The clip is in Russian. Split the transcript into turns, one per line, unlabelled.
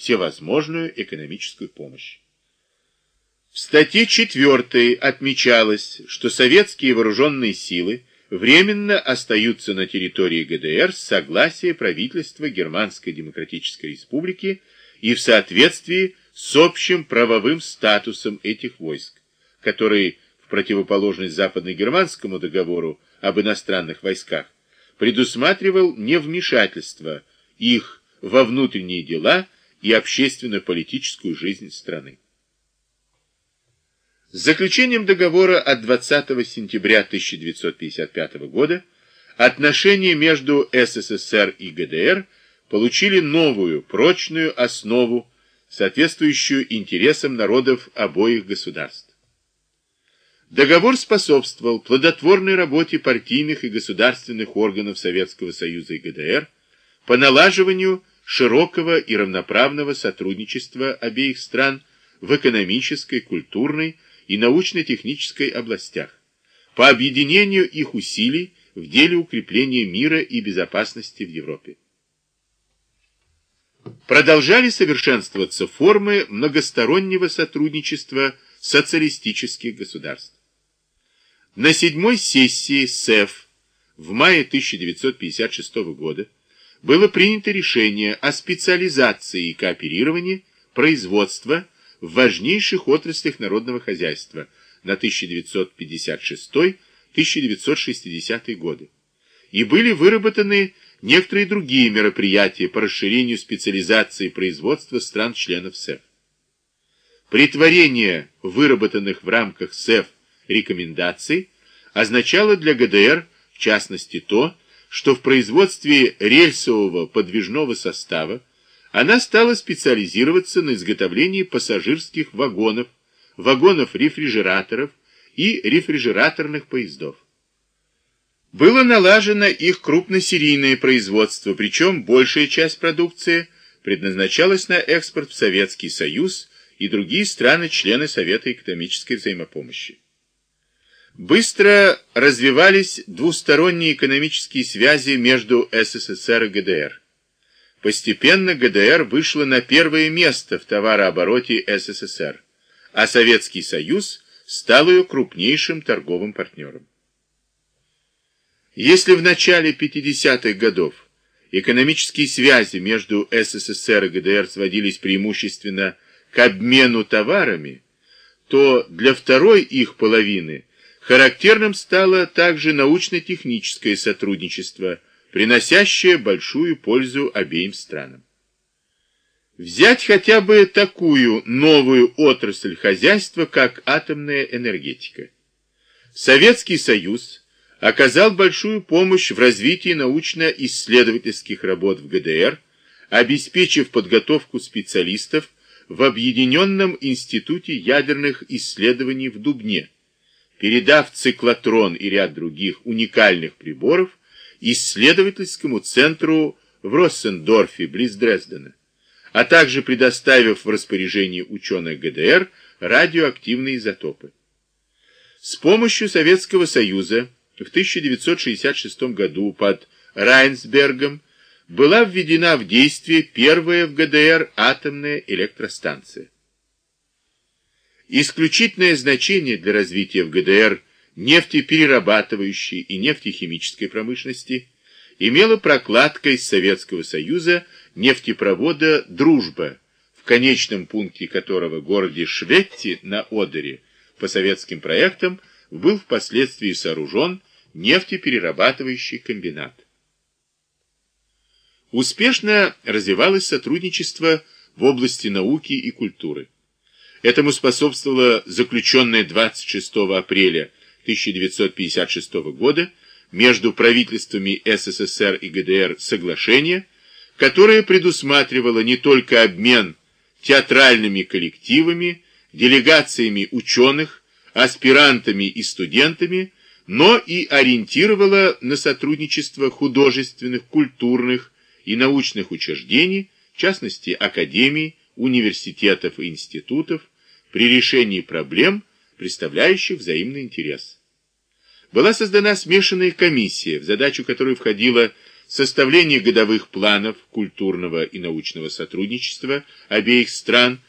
всевозможную экономическую помощь. В статье 4 отмечалось, что советские вооруженные силы временно остаются на территории ГДР с согласия правительства Германской Демократической Республики и в соответствии с общим правовым статусом этих войск, который в противоположность западно-германскому договору об иностранных войсках предусматривал невмешательство их во внутренние дела и общественно-политическую жизнь страны. С заключением договора от 20 сентября 1955 года отношения между СССР и ГДР получили новую прочную основу, соответствующую интересам народов обоих государств. Договор способствовал плодотворной работе партийных и государственных органов Советского Союза и ГДР по налаживанию широкого и равноправного сотрудничества обеих стран в экономической, культурной, и научно-технической областях, по объединению их усилий в деле укрепления мира и безопасности в Европе. Продолжали совершенствоваться формы многостороннего сотрудничества социалистических государств. На седьмой сессии СЭФ в мае 1956 года было принято решение о специализации и кооперировании производства в важнейших отраслях народного хозяйства на 1956-1960 годы. И были выработаны некоторые другие мероприятия по расширению специализации производства стран-членов СЭФ. Притворение выработанных в рамках СЭФ рекомендаций означало для ГДР, в частности, то, что в производстве рельсового подвижного состава она стала специализироваться на изготовлении пассажирских вагонов, вагонов-рефрижераторов и рефрижераторных поездов. Было налажено их крупносерийное производство, причем большая часть продукции предназначалась на экспорт в Советский Союз и другие страны-члены Совета экономической взаимопомощи. Быстро развивались двусторонние экономические связи между СССР и ГДР. Постепенно ГДР вышла на первое место в товарообороте СССР, а Советский Союз стал ее крупнейшим торговым партнером. Если в начале 50-х годов экономические связи между СССР и ГДР сводились преимущественно к обмену товарами, то для второй их половины характерным стало также научно-техническое сотрудничество – приносящая большую пользу обеим странам. Взять хотя бы такую новую отрасль хозяйства, как атомная энергетика. Советский Союз оказал большую помощь в развитии научно-исследовательских работ в ГДР, обеспечив подготовку специалистов в Объединенном институте ядерных исследований в Дубне, передав циклотрон и ряд других уникальных приборов исследовательскому центру в Россендорфе, близ Дрездена, а также предоставив в распоряжение ученых ГДР радиоактивные изотопы. С помощью Советского Союза в 1966 году под Райнсбергом была введена в действие первая в ГДР атомная электростанция. Исключительное значение для развития в ГДР – нефтеперерабатывающей и нефтехимической промышленности имела прокладка из Советского Союза нефтепровода «Дружба», в конечном пункте которого городе Шветти на Одере по советским проектам был впоследствии сооружен нефтеперерабатывающий комбинат. Успешно развивалось сотрудничество в области науки и культуры. Этому способствовало заключенное 26 апреля 1956 года между правительствами СССР и ГДР соглашение, которое предусматривало не только обмен театральными коллективами, делегациями ученых, аспирантами и студентами, но и ориентировало на сотрудничество художественных, культурных и научных учреждений, в частности академий, университетов и институтов, при решении проблем, представляющих взаимный интерес. Была создана смешанная комиссия, в задачу которой входило составление годовых планов культурного и научного сотрудничества обеих стран